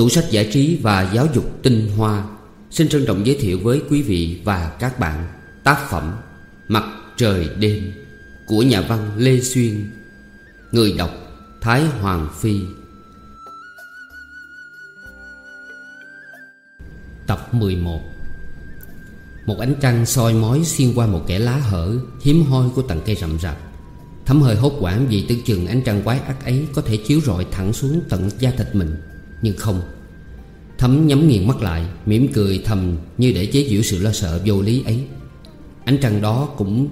Tủ sách giải trí và giáo dục tinh hoa. Xin trân trọng giới thiệu với quý vị và các bạn Tác phẩm Mặt trời đêm Của nhà văn Lê Xuyên, Người đọc Thái Hoàng Phi. Tập 11 Một ánh trăng soi mói xuyên qua một kẻ lá hở Hiếm hoi của tầng cây rậm rạp. Thấm hơi hốt quảng vì tưởng chừng ánh trăng quái ác ấy Có thể chiếu rọi thẳng xuống tận da thịt mình. Nhưng không. Thấm nhắm nghiền mắt lại, mỉm cười thầm như để chế giễu sự lo sợ vô lý ấy. Ánh trăng đó cũng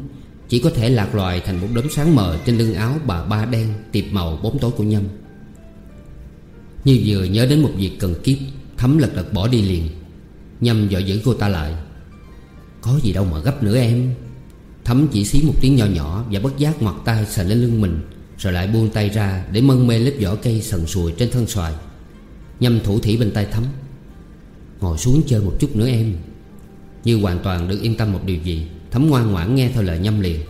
chỉ có thể lạc loài thành một đốm sáng mờ Trên lưng áo bà ba đen tiệp màu bóng tối của Nhâm. Như vừa nhớ đến một việc cần kiếp, Thấm lật đật bỏ đi liền. Nhâm dội giữ cô ta lại. Có gì đâu mà gấp nữa em. Thấm chỉ xí một tiếng nhỏ nhỏ Và bất giác ngoặt tay sờ lên lưng mình, Rồi lại buông tay ra để mân mê lớp vỏ cây sần sùi trên thân xoài. Nhâm thủ thỉ bên tay Thấm. Ngồi xuống chơi một chút nữa em. Như hoàn toàn được yên tâm một điều gì, Thấm ngoan ngoãn nghe theo lời Nhâm liền.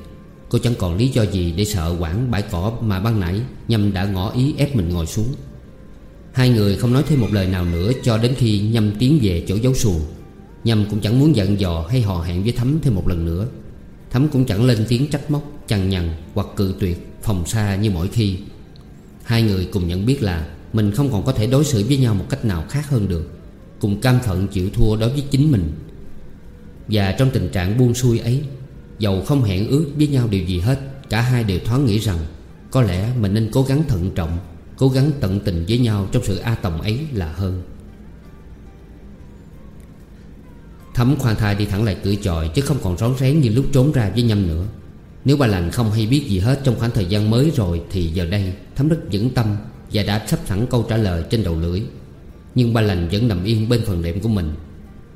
Cô chẳng còn lý do gì để sợ quảng bãi cỏ mà ban nãy Nhâm đã ngỏ ý ép mình ngồi xuống. Hai người không nói thêm một lời nào nữa Cho đến khi Nhâm tiến về chỗ giấu xuồng. Nhâm cũng chẳng muốn giận dò hay hò hẹn với Thấm thêm một lần nữa. Thấm cũng chẳng lên tiếng trách móc, Chằn nhằn hoặc cự tuyệt Phòng xa như mỗi khi. Hai người cùng nhận biết là mình không còn có thể đối xử với nhau một cách nào khác hơn được. Cùng cam phận chịu thua đối với chính mình. Và trong tình trạng buông xuôi ấy, Dầu không hẹn ước với nhau điều gì hết, Cả hai đều thoáng nghĩ rằng Có lẽ mình nên cố gắng thận trọng, Cố gắng tận tình với nhau trong sự a tòng ấy là hơn. Thấm khoan thai đi thẳng lại cửa chòi Chứ không còn rón rén như lúc trốn ra với nhâm nữa. Nếu ba lành không hay biết gì hết trong khoảng thời gian mới rồi Thì giờ đây Thấm rất vững tâm và đã sắp sẵn câu trả lời trên đầu lưỡi. Nhưng ba lành vẫn nằm yên bên phần đệm của mình.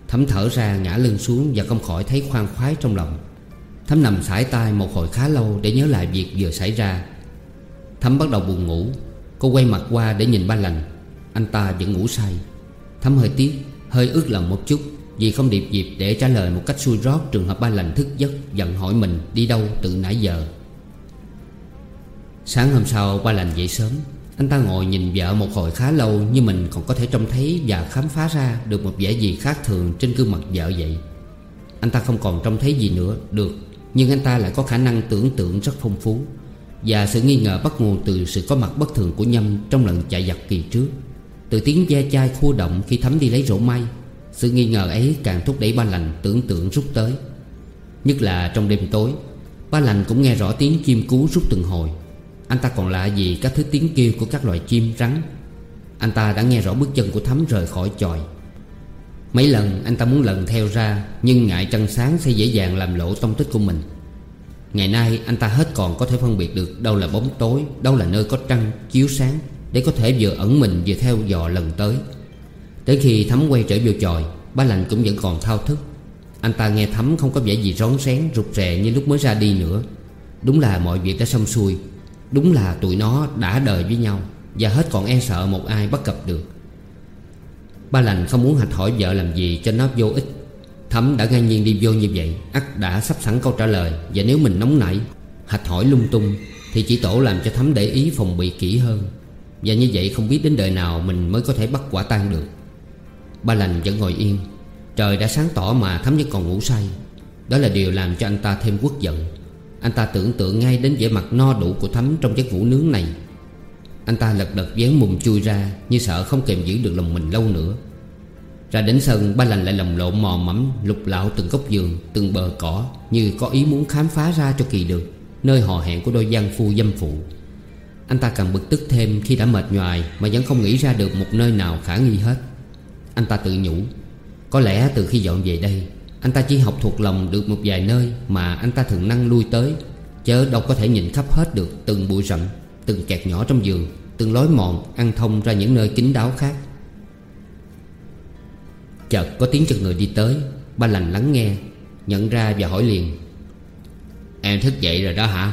Thấm thở ra ngã lưng xuống Và không khỏi thấy khoan khoái trong lòng. Thấm nằm sải tay một hồi khá lâu Để nhớ lại việc vừa xảy ra. Thấm bắt đầu buồn ngủ. Cô quay mặt qua để nhìn ba lành. Anh ta vẫn ngủ say. Thấm hơi tiếc, Hơi ướt lòng một chút Vì không điệp dịp để trả lời một cách xui rót Trường hợp ba lành thức giấc Dặn hỏi mình đi đâu từ nãy giờ. Sáng hôm sau, ba lành dậy sớm. Anh ta ngồi nhìn vợ một hồi khá lâu Như mình còn có thể trông thấy Và khám phá ra được một vẻ gì khác thường Trên gương mặt vợ vậy. Anh ta không còn trông thấy gì nữa, Được. Nhưng anh ta lại có khả năng tưởng tượng rất phong phú. Và sự nghi ngờ bắt nguồn từ sự có mặt bất thường của Nhâm Trong lần chạy giặc kỳ trước. Từ tiếng ve chai khô động khi Thấm đi lấy rổ may, Sự nghi ngờ ấy càng thúc đẩy ba lành tưởng tượng rút tới. Nhất là trong đêm tối, Ba lành cũng nghe rõ tiếng chim cú rút từng hồi. Anh ta còn lạ gì các thứ tiếng kêu của các loài chim rắn Anh ta đã nghe rõ bước chân của thắm rời khỏi chòi. Mấy lần anh ta muốn lần theo ra, Nhưng ngại trăng sáng sẽ dễ dàng làm lộ tông tích của mình. Ngày nay, anh ta hết còn có thể phân biệt được Đâu là bóng tối, Đâu là nơi có trăng, chiếu sáng, Để có thể vừa ẩn mình vừa theo dò lần tới. Tới khi thắm quay trở vô tròi Ba lành cũng vẫn còn thao thức. Anh ta nghe thắm không có vẻ gì rón rén, Rụt rè như lúc mới ra đi nữa. Đúng là mọi việc đã xong xuôi. Đúng là tụi nó đã đời với nhau, Và hết còn e sợ một ai bắt gặp được. Ba lành không muốn hạch hỏi vợ làm gì cho nó vô ích. Thấm đã ngang nhiên đi vô như vậy, ắt đã sắp sẵn câu trả lời, Và nếu mình nóng nảy, Hạch hỏi lung tung, Thì chỉ tổ làm cho Thấm để ý phòng bị kỹ hơn. Và như vậy không biết đến đời nào Mình mới có thể bắt quả tang được. Ba lành vẫn ngồi yên. Trời đã sáng tỏ mà Thấm vẫn còn ngủ say. Đó là điều làm cho anh ta thêm quốc giận. Anh ta tưởng tượng ngay đến vẻ mặt no đủ của thắm Trong giấc vũ nướng này. Anh ta lật đật vén mùng chui ra, Như sợ không kềm giữ được lòng mình lâu nữa. Ra đến sân, ba lành lại lầm lộn mò mẫm, Lục lạo từng góc giường, Từng bờ cỏ, Như có ý muốn khám phá ra cho kỳ được, Nơi hò hẹn của đôi gian phu dâm phụ. Anh ta càng bực tức thêm khi đã mệt nhoài Mà vẫn không nghĩ ra được một nơi nào khả nghi hết. Anh ta tự nhủ, Có lẽ từ khi dọn về đây anh ta chỉ học thuộc lòng được một vài nơi Mà anh ta thường năng lui tới, Chớ đâu có thể nhìn khắp hết được Từng bụi rậm, Từng kẹt nhỏ trong giường, Từng lối mòn ăn thông ra những nơi kín đáo khác. Chợt có tiếng chân người đi tới, Ba lành lắng nghe, Nhận ra và hỏi liền. Em thức dậy rồi đó hả?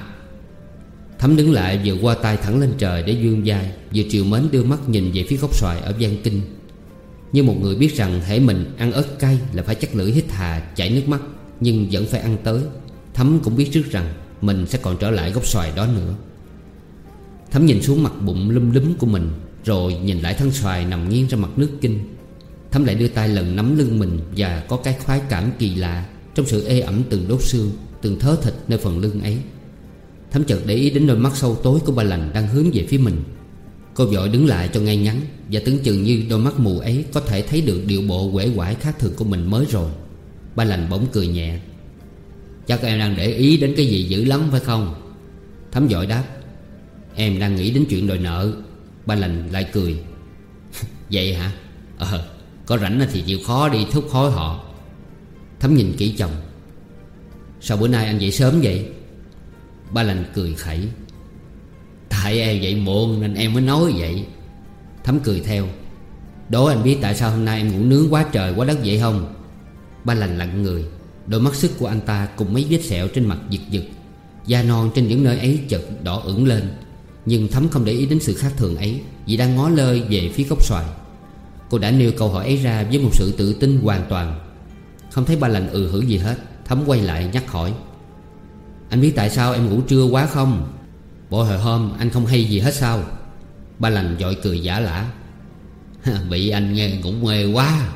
Thấm đứng lại vừa qua tay thẳng lên trời để dương vai Vừa triều mến đưa mắt nhìn về phía gốc xoài ở Giang Kinh. Như một người biết rằng hễ mình ăn ớt cay là phải chắc lưỡi hít hà, chảy nước mắt, Nhưng vẫn phải ăn tới. Thấm cũng biết trước rằng mình sẽ còn trở lại gốc xoài đó nữa. Thấm nhìn xuống mặt bụng lum lúm của mình, Rồi nhìn lại thân xoài nằm nghiêng ra mặt nước kinh. Thấm lại đưa tay lần nắm lưng mình Và có cái khoái cảm kỳ lạ Trong sự ê ẩm từng đốt xương, Từng thớ thịt nơi phần lưng ấy. Thấm chợt để ý đến đôi mắt sâu tối của ba lành Đang hướng về phía mình. Cô vội đứng lại cho ngay ngắn, Và tưởng chừng như đôi mắt mù ấy Có thể thấy được điệu bộ quể quải khác thường của mình mới rồi. Ba lành bỗng cười nhẹ. Chắc em đang để ý đến cái gì dữ lắm, phải không? Thấm vội đáp. Em đang nghĩ đến chuyện đòi nợ. Ba lành lại cười. Vậy hả? Ờ có rảnh thì chịu khó đi thúc hối họ. Thấm nhìn kỹ chồng. Sao bữa nay anh dậy sớm vậy? Ba lành cười khẩy. Tại em dậy muộn nên em mới nói vậy. Thấm cười theo. Đố anh biết tại sao hôm nay em ngủ nướng quá trời, quá đất vậy không? Ba lành lặng người. Đôi mắt sức của anh ta cùng mấy vết sẹo trên mặt giật giật. Da non trên những nơi ấy chợt đỏ ửng lên. Nhưng Thấm không để ý đến sự khác thường ấy, Vì đang ngó lơ về phía gốc xoài. Cô đã nêu câu hỏi ấy ra với một sự tự tin hoàn toàn. Không thấy ba lành ừ hử gì hết, Thấm quay lại nhắc hỏi. Anh biết tại sao em ngủ trưa quá không? Bộ hồi hôm, anh không hay gì hết sao? Ba lành dội cười giả lả. Bị anh nghe ngủ mê quá.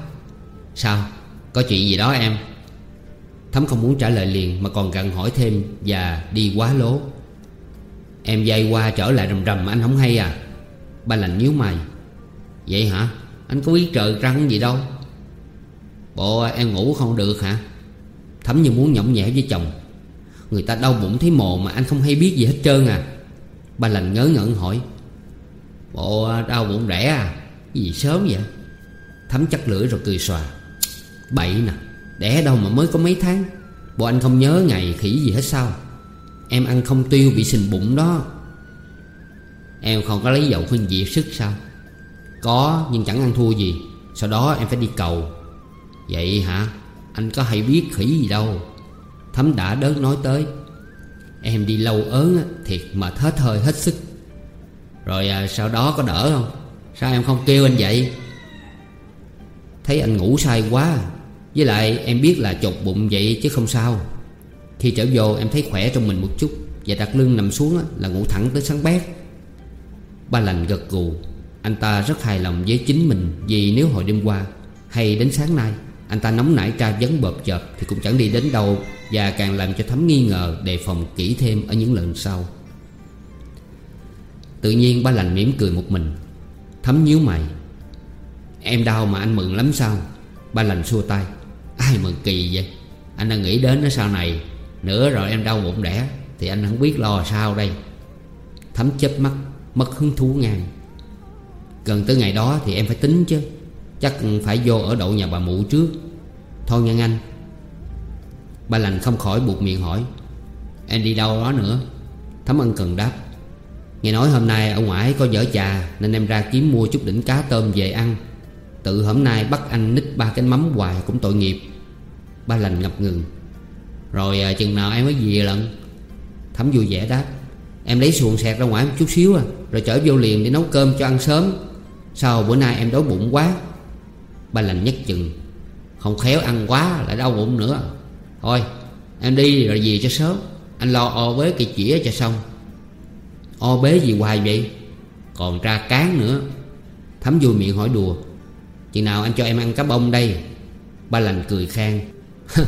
Sao? Có chuyện gì đó em? Thấm không muốn trả lời liền Mà còn gặn hỏi thêm Và đi quá lố. Em dây qua trở lại rầm rầm, anh không hay à? Ba lành nhíu mày. Vậy hả? Anh có biết trời trăng gì đâu. Bộ, em ngủ không được hả? Thấm như muốn nhõng nhẽo với chồng. Người ta đau bụng thấy mồ mà anh không hay biết gì hết trơn à. Ba lành ngớ ngẩn hỏi, Bộ à, đau bụng rẻ à? Gì sớm vậy? Thấm chắc lưỡi rồi cười xòa, Bậy nè, Đẻ đâu mà mới có mấy tháng. Bộ, anh không nhớ ngày khỉ gì hết sao? Em ăn không tiêu bị sình bụng đó. Em không có lấy dầu khuyên diệt sức sao? Có, nhưng chẳng ăn thua gì. Sau đó em phải đi cầu. Vậy hả? Anh có hay biết khỉ gì đâu. Thấm đã đớt nói tới Em đi lâu ớn thiệt mà hết hơi hết sức. Rồi à, sau đó có đỡ không? Sao em không kêu anh vậy? Thấy anh ngủ say quá. Với lại em biết là chột bụng vậy chứ không sao. Khi trở vô em thấy khỏe trong mình một chút Và đặt lưng nằm xuống là ngủ thẳng tới sáng bét. Ba lành gật gù. Anh ta rất hài lòng với chính mình Vì nếu hồi đêm qua Hay đến sáng nay Anh ta nóng nảy tra vấn bợp chợp Thì cũng chẳng đi đến đâu. Và càng làm cho Thấm nghi ngờ Đề phòng kỹ thêm ở những lần sau. Tự nhiên ba lành mỉm cười một mình, Thấm nhíu mày. Em đau mà anh mừng lắm sao? Ba lành xua tay. Ai mừng kỳ vậy? Anh đang nghĩ đến nó sau này. Nữa rồi em đau bụng đẻ, Thì anh không biết lo sao đây. Thấm chớp mắt, Mất hứng thú ngang. Gần tới ngày đó thì em phải tính chứ. Chắc phải vô ở đậu nhà bà mụ trước. Thôi nha anh Ba lành không khỏi buộc miệng hỏi Em đi đâu đó nữa? Thấm ân cần đáp Nghe nói hôm nay ở ngoại có dở trà Nên em ra kiếm mua chút đỉnh cá tôm về ăn. Tự hôm nay bắt anh nít ba cái mắm hoài cũng tội nghiệp. Ba lành ngập ngừng Rồi à, chừng nào em mới về lần? Thấm vui vẻ đáp Em lấy xuồng sẹt ra ngoài một chút xíu à Rồi chở vô liền để nấu cơm cho ăn sớm. Sao bữa nay em đói bụng quá? Ba lành nhất chừng Không khéo ăn quá lại đau bụng nữa. Thôi, em đi rồi về cho sớm. Anh lo o với cây chĩa cho xong. O bế gì hoài vậy? Còn ra cán nữa. Thấm vui miệng hỏi đùa. Chừng nào anh cho em ăn cá bông đây? Ba lành cười khang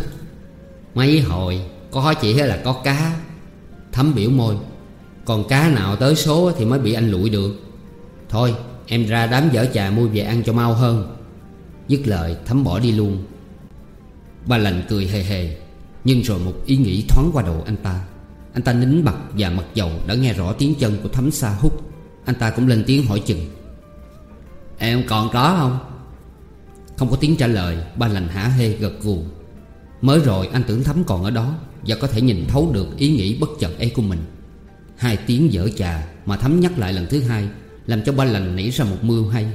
Mấy hồi, Có chỉ hay là có cá. Thấm biểu môi. Còn cá nào tới số thì mới bị anh lụi được. Thôi, em ra đám dở trà mua về ăn cho mau hơn. Dứt lời, Thấm bỏ đi luôn. Ba lành cười hề hề. Nhưng rồi một ý nghĩ thoáng qua đầu anh ta. Anh ta nín mặt và mặt dầu đã nghe rõ tiếng chân của Thấm xa hút. Anh ta cũng lên tiếng hỏi chừng. Em còn có không? Không có tiếng trả lời, Ba lành hả hê gật gù. Mới rồi anh tưởng Thấm còn ở đó Và có thể nhìn thấu được ý nghĩ bất chợt ấy của mình. Hai tiếng dở trà Mà Thấm nhắc lại lần thứ hai Làm cho ba lành nảy ra một mưu hay.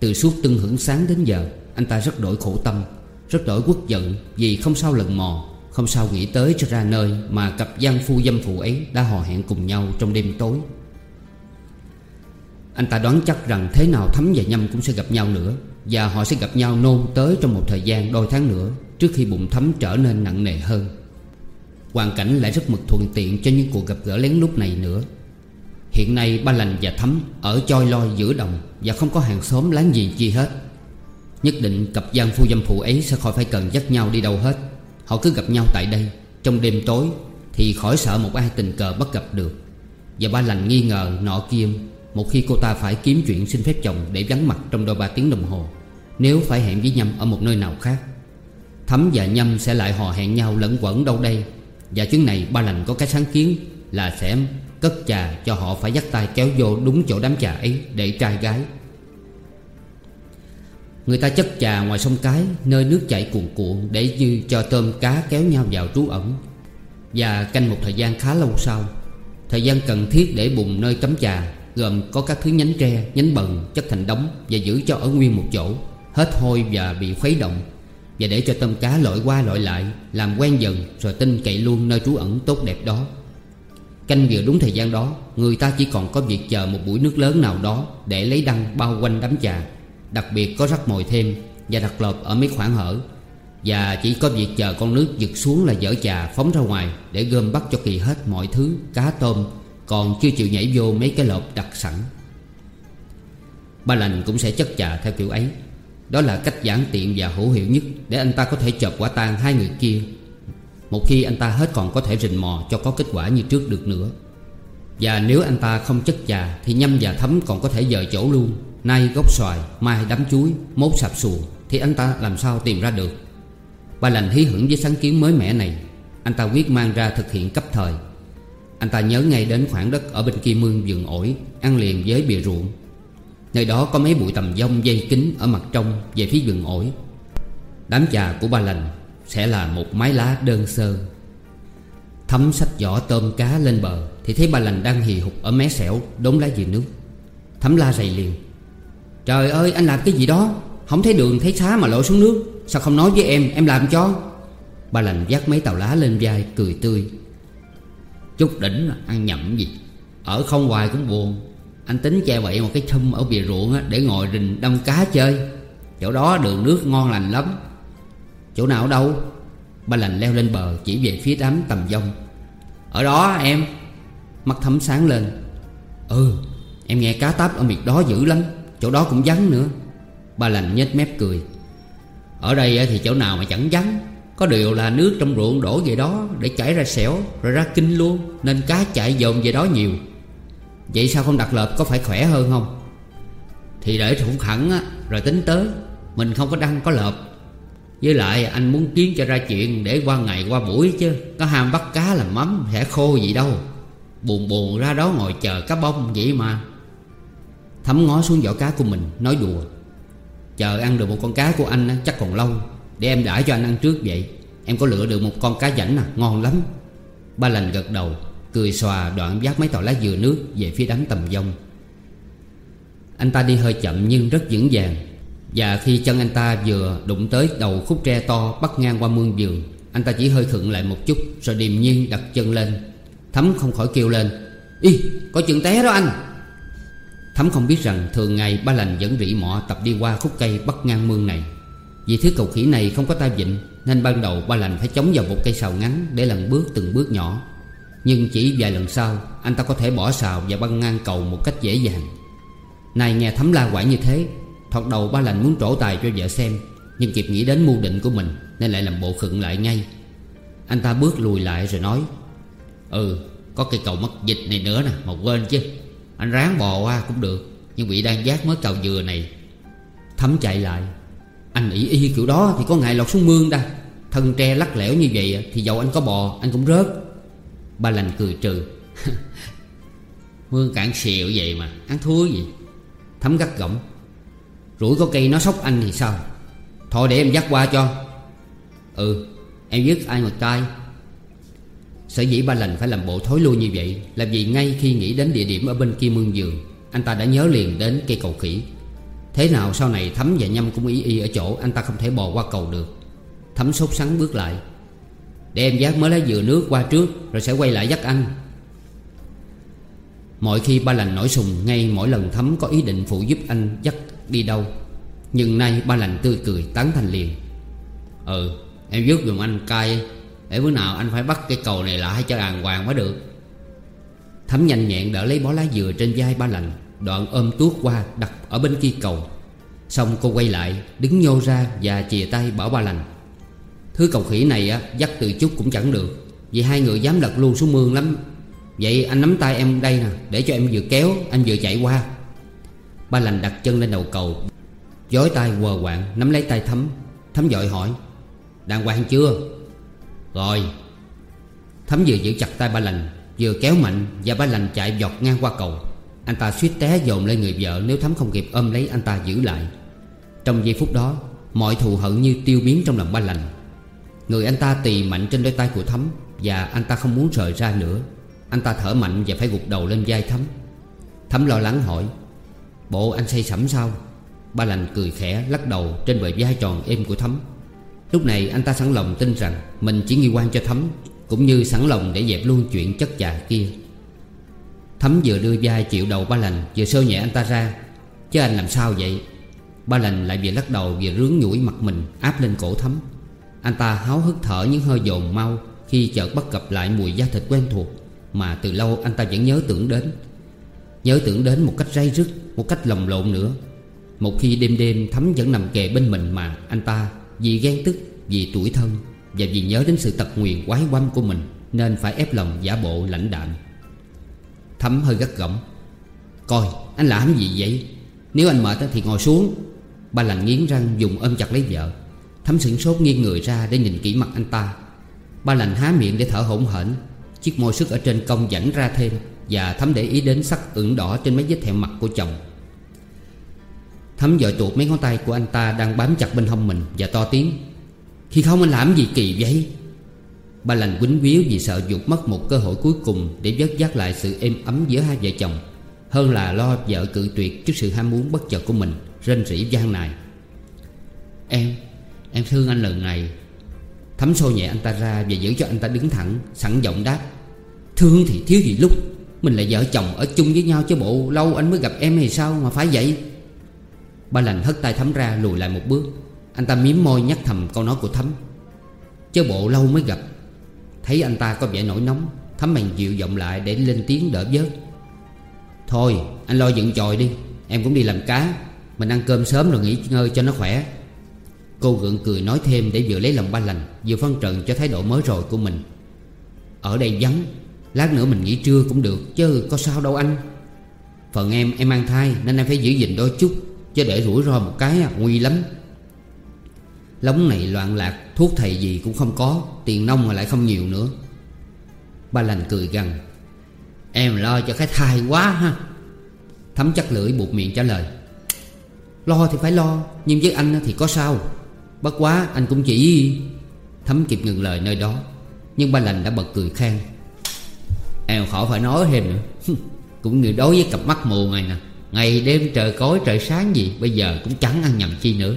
Từ suốt tưng hưởng sáng đến giờ, Anh ta rất đổi khổ tâm, Rất đổi quốc giận Vì không sao lần mò. Không sao nghĩ tới cho ra nơi Mà cặp gian phu dâm phụ ấy Đã hò hẹn cùng nhau trong đêm tối. Anh ta đoán chắc rằng Thế nào Thấm và Nhâm cũng sẽ gặp nhau nữa Và họ sẽ gặp nhau nôn tới trong một thời gian đôi tháng nữa Trước khi bụng Thấm trở nên nặng nề hơn. Hoàn cảnh lại rất mực thuận tiện cho những cuộc gặp gỡ lén lúc này nữa. Hiện nay ba lành và thấm Ở choi loi giữa đồng Và không có hàng xóm láng giềng chi hết. Nhất định cặp gian phu dâm phụ ấy Sẽ khỏi phải cần dắt nhau đi đâu hết. Họ cứ gặp nhau tại đây. Trong đêm tối Thì khỏi sợ một ai tình cờ bắt gặp được. Và ba lành nghi ngờ nọ kia, Một khi cô ta phải kiếm chuyện xin phép chồng Để vắng mặt trong đôi ba tiếng đồng hồ, Nếu phải hẹn với Nhâm ở một nơi nào khác Thấm và Nhâm sẽ lại hò hẹn nhau lẫn quẩn đâu đây. Và chuyến này, ba lành có cái sáng kiến Là sẽ cất trà cho họ phải dắt tay kéo vô đúng chỗ đám trà ấy Để trai gái. Người ta chất trà ngoài sông Cái Nơi nước chảy cuồn cuộn Để như cho tôm cá kéo nhau vào trú ẩn. Và canh một thời gian khá lâu sau Thời gian cần thiết để bùng nơi cắm trà Gồm có các thứ nhánh tre, nhánh bần chất thành đống Và giữ cho ở nguyên một chỗ Hết hôi và bị khuấy động. Và để cho tôm cá lội qua lội lại Làm quen dần rồi tinh cậy luôn nơi trú ẩn tốt đẹp đó. Canh vừa đúng thời gian đó Người ta chỉ còn có việc chờ một buổi nước lớn nào đó Để lấy đăng bao quanh đám trà Đặc biệt có rắc mồi thêm Và đặt lợp ở mấy khoảng hở. Và chỉ có việc chờ con nước giật xuống là dở trà phóng ra ngoài Để gom bắt cho kỳ hết mọi thứ, Cá tôm, Còn chưa chịu nhảy vô mấy cái lợp đặt sẵn. Ba lành cũng sẽ chất trà theo kiểu ấy. Đó là cách giản tiện và hữu hiệu nhất Để anh ta có thể chợp quả tang hai người kia. Một khi anh ta hết còn có thể rình mò cho có kết quả như trước được nữa. Và nếu anh ta không chất trà Thì nhâm và thấm còn có thể dời chỗ luôn. Nay gốc xoài, Mai đám chuối, Mốt sạp xuồng Thì anh ta làm sao tìm ra được? Ba lành hí hưởng với sáng kiến mới mẻ này, Anh ta quyết mang ra thực hiện cấp thời. Anh ta nhớ ngay đến khoảng đất Ở bên kia mương vườn ổi, Ăn liền với bìa ruộng. Nơi đó có mấy bụi tầm dông dây kính Ở mặt trong về phía vườn ổi. Đám trà của ba lành Sẽ là một mái lá đơn sơ. Thấm sách vỏ tôm cá lên bờ, Thì thấy ba lành đang hì hục ở mé xẻo Đốn lá dừa nước. Thấm la rầy liền. Trời ơi, anh làm cái gì đó? Không thấy đường, thấy xá mà lội xuống nước. Sao không nói với em em làm cho? Ba lành dắt mấy tàu lá lên vai, cười tươi. Chút đỉnh ăn nhậm gì? Ở không hoài cũng buồn. Anh tính che bậy một cái thum ở bìa ruộng Để ngồi rình đâm cá chơi. Chỗ đó đường nước ngon lành lắm. Chỗ nào ở đâu? Ba lành leo lên bờ, chỉ về phía đám tầm dông. Ở đó, em. Mắt thấm sáng lên. Ừ Em nghe cá táp ở miệt đó dữ lắm. Chỗ đó cũng vắng nữa. Ba lành nhếch mép cười. Ở đây thì chỗ nào mà chẳng vắng. Có điều là nước trong ruộng đổ về đó Để chảy ra xẻo, rồi ra kinh luôn, Nên cá chạy dồn về đó nhiều. Vậy sao không đặt lợp có phải khỏe hơn không? Thì để thủng khẳng á, Rồi tính tới, Mình không có đăng có lợp. Với lại anh muốn kiếm cho ra chuyện Để qua ngày qua buổi chứ, Có ham bắt cá làm mắm sẽ khô gì đâu. Buồn buồn ra đó ngồi chờ cá bông vậy mà. Thấm ngó xuống vỏ cá của mình, Nói đùa. Chờ ăn được một con cá của anh chắc còn lâu. Để em đãi cho anh ăn trước vậy. Em có lựa được một con cá rảnh à Ngon lắm. Ba lành gật đầu, Cười xòa đoạn vác mấy tàu lá dừa nước Về phía đám tầm dông. Anh ta đi hơi chậm nhưng rất vững vàng. Và khi chân anh ta vừa đụng tới đầu khúc tre to Bắt ngang qua mương vườn Anh ta chỉ hơi khựng lại một chút Rồi điềm nhiên đặt chân lên. Thấm không khỏi kêu lên Y có chừng té đó anh. Thấm không biết rằng thường ngày ba lành vẫn rỉ mọ tập đi qua khúc cây bắt ngang mương này. Vì thứ cầu khỉ này không có tay vịn, Nên ban đầu ba lành phải chống vào một cây sào ngắn Để lần bước từng bước nhỏ. Nhưng chỉ vài lần sau, Anh ta có thể bỏ sào và băng ngang cầu một cách dễ dàng. Này nghe thấm la quải như thế, Thoạt đầu ba lành muốn trổ tài cho vợ xem, Nhưng kịp nghĩ đến mưu định của mình Nên lại làm bộ khựng lại ngay. Anh ta bước lùi lại rồi nói Ừ có cây cầu mất dịch này nữa nè, Mà quên chứ anh ráng bò qua cũng được, Nhưng bị đang giác mới cầu dừa này. Thấm chạy lại. Anh ỷ y kiểu đó thì có ngày lọt xuống mương đa Thân tre lắc lẻo như vậy Thì dầu anh có bò, anh cũng rớt. Ba lành cười trừ. Mương cạn xịu vậy mà, Ăn thua gì? Thấm gắt gỏng. Rủi có cây nó sóc anh thì sao? Thôi để em dắt qua cho. Ừ em dứt ai một tay. Sở dĩ ba lành phải làm bộ thối lui như vậy Là vì ngay khi nghĩ đến địa điểm ở bên kia mương giường, Anh ta đã nhớ liền đến cây cầu khỉ. Thế nào sau này Thấm và Nhâm cũng ý y ở chỗ Anh ta không thể bò qua cầu được. Thấm sốt sắng bước lại. Để em giác mới lấy dừa nước qua trước, Rồi sẽ quay lại dắt anh. Mọi khi ba lành nổi sùng, Ngay mỗi lần Thấm có ý định phụ giúp anh dắt đi đâu. Nhưng nay ba lành tươi cười tán thành liền. Ừ em giúp dùm anh cay để bữa nào anh phải bắt cái cầu này lại cho đàng hoàng mới được. Thấm nhanh nhẹn đỡ lấy bó lá dừa trên vai ba lành, Đoạn ôm tuốt qua đặt ở bên kia cầu. Xong cô quay lại, Đứng nhô ra và chìa tay bảo ba lành. Thứ cầu khỉ này á, dắt từ chút cũng chẳng được, Vì hai người dám lật luôn xuống mương lắm. Vậy anh nắm tay em đây nè, Để cho em vừa kéo, anh vừa chạy qua. Ba lành đặt chân lên đầu cầu giói tay quờ quạng, Nắm lấy tay Thấm. Thấm dội hỏi, Đàng hoàng chưa? Rồi, Thấm vừa giữ chặt tay ba lành, Vừa kéo mạnh Và ba lành chạy giọt ngang qua cầu. Anh ta suýt té dồn lên người vợ Nếu Thấm không kịp ôm lấy anh ta giữ lại. Trong giây phút đó, Mọi thù hận như tiêu biến trong lòng ba lành. Người anh ta tì mạnh trên đôi tay của Thấm Và anh ta không muốn rời ra nữa. Anh ta thở mạnh và phải gục đầu lên vai Thấm. Thấm lo lắng hỏi, Bộ anh say sẩm sao? Ba lành cười khẽ, lắc đầu trên bờ vai tròn êm của Thấm. Lúc này anh ta sẵn lòng tin rằng Mình chỉ nghi quan cho Thấm, Cũng như sẵn lòng để dẹp luôn chuyện chất chà kia. Thấm vừa đưa vai chịu đầu ba lành, Vừa sơ nhẹ anh ta ra. Chứ anh làm sao vậy? Ba lành lại vừa lắc đầu, vừa rướng nhủi mặt mình, Áp lên cổ Thấm. Anh ta háo hức thở những hơi dồn mau Khi chợt bắt gặp lại mùi da thịt quen thuộc Mà từ lâu anh ta vẫn nhớ tưởng đến. Nhớ tưởng đến một cách ray rứt, Một cách lồng lộn nữa. Một khi đêm đêm Thấm vẫn nằm kề bên mình mà Anh ta vì ghen tức, Vì tuổi thân Và vì nhớ đến sự tật nguyền quái quăm của mình Nên phải ép lòng giả bộ lãnh đạm. Thấm hơi gắt gỏng. Coi, anh làm gì vậy? Nếu anh mệt thì ngồi xuống. Ba lành nghiến răng dùng ôm chặt lấy vợ. Thấm sửng sốt nghiêng người ra để nhìn kỹ mặt anh ta. Ba lành há miệng để thở hổn hển. Chiếc môi sức ở trên cong dẫn ra thêm Và Thấm để ý đến sắc ửng đỏ trên mấy vết thẹo mặt của chồng. Thấm dội tuột mấy ngón tay của anh ta Đang bám chặt bên hông mình Và to tiếng. Khi không anh làm gì kỳ vậy? Ba lành quýnh quýu vì sợ dục mất một cơ hội cuối cùng Để vớt giác lại sự êm ấm giữa hai vợ chồng Hơn là lo vợ cự tuyệt trước sự ham muốn bất chợt của mình Rên rỉ gian này Em, em thương anh lần này. Thấm xô nhẹ anh ta ra Và giữ cho anh ta đứng thẳng Sẵn giọng đáp. Thương thì thiếu gì lúc Mình là vợ chồng ở chung với nhau chứ bộ Lâu anh mới gặp em hay sao mà phải vậy? Ba lành hất tay Thấm ra lùi lại một bước. Anh ta miếm môi nhắc thầm câu nói của Thấm Chứ bộ lâu mới gặp. Thấy anh ta có vẻ nổi nóng Thấm màn dịu giọng lại để lên tiếng đỡ vớt. Thôi, anh lo dựng chòi đi. Em cũng đi làm cá. Mình ăn cơm sớm rồi nghỉ ngơi cho nó khỏe. Cô gượng cười nói thêm để vừa lấy lòng ba lành, Vừa phân trần cho thái độ mới rồi của mình. Ở đây vắng, Lát nữa mình nghỉ trưa cũng được, Chứ có sao đâu anh. Phần em em mang thai, Nên em phải giữ gìn đôi chút. Chứ để rủi ro một cái nguy lắm. Lóng này loạn lạc, Thuốc thầy gì cũng không có, Tiền nông mà lại không nhiều nữa. Ba lành cười gằn, Em lo cho cái thai quá ha. Thấm chắc lưỡi buộc miệng trả lời, Lo thì phải lo, Nhưng với anh thì có sao? Bất quá anh cũng chỉ Thấm kịp ngừng lời nơi đó, Nhưng ba lành đã bật cười khen, Em khỏi phải nói thêm nữa. Cũng như đối với cặp mắt mù này nè. Ngày đêm trời cối trời sáng gì, Bây giờ cũng chẳng ăn nhầm chi nữa.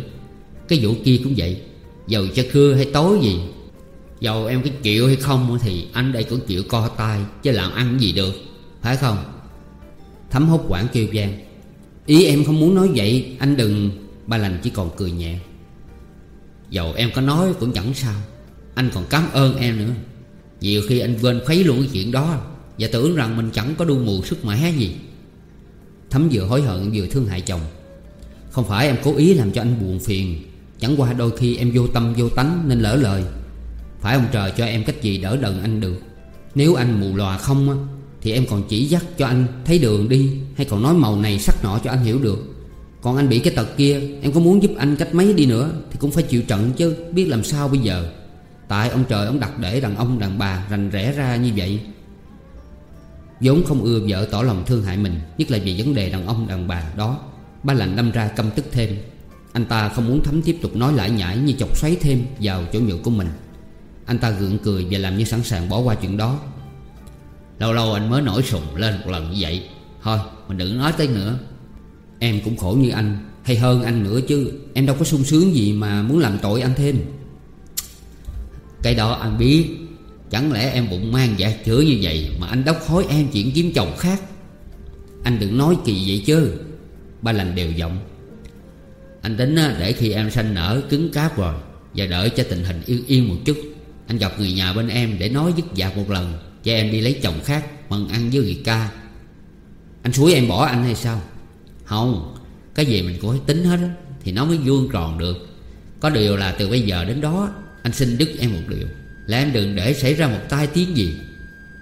Cái vụ kia cũng vậy, Dầu cho khưa hay tối gì, Dầu em có chịu hay không Thì anh đây cũng chịu co tay, Chứ làm ăn gì được, Phải không? Thấm hốt quảng kêu gian Ý em không muốn nói vậy, Anh đừng, Ba lành chỉ còn cười nhẹ. Dầu em có nói cũng chẳng sao, Anh còn cảm ơn em nữa. Nhiều khi anh quên khuấy luôn cái chuyện đó, Và tưởng rằng mình chẳng có đu mù sức mẻ gì. Thấm vừa hối hận vừa thương hại chồng. Không phải em cố ý làm cho anh buồn phiền, Chẳng qua đôi khi em vô tâm vô tánh nên lỡ lời. Phải ông trời cho em cách gì đỡ đần anh được. Nếu anh mù lòa không Thì em còn chỉ dắt cho anh thấy đường đi, Hay còn nói màu này sắc nọ cho anh hiểu được. Còn anh bị cái tật kia, Em có muốn giúp anh cách mấy đi nữa Thì cũng phải chịu trận chứ, Biết làm sao bây giờ. Tại ông trời ông đặt để đàn ông đàn bà rành rẽ ra như vậy vốn không ưa vợ tỏ lòng thương hại mình, Nhất là về vấn đề đàn ông đàn bà đó. Ba lành đâm ra căm tức thêm. Anh ta không muốn Thấm tiếp tục nói lại nhải Như chọc xoáy thêm vào chỗ nhựa của mình. Anh ta gượng cười và làm như sẵn sàng bỏ qua chuyện đó. Lâu lâu anh mới nổi sùng lên một lần như vậy. Thôi, mình đừng nói tới nữa. Em cũng khổ như anh, Hay hơn anh nữa chứ. Em đâu có sung sướng gì mà muốn làm tội anh thêm. Cái đó anh biết. Chẳng lẽ em bụng mang dạ chữa như vậy Mà anh đốc hối em chuyện kiếm chồng khác? Anh đừng nói kỳ vậy chứ. Ba lành đều giọng. Anh tính để khi em sanh nở, cứng cáp rồi, Và đợi cho tình hình yên yên một chút. Anh gặp người nhà bên em để nói dứt dạc một lần, Cho em đi lấy chồng khác Mừng ăn với người ca. Anh suối em bỏ anh hay sao? Không, Cái gì mình cũng phải tính hết Thì nó mới vuông tròn được. Có điều là từ bây giờ đến đó, Anh xin đứt em một điều. Là em đừng để xảy ra một tai tiếng gì.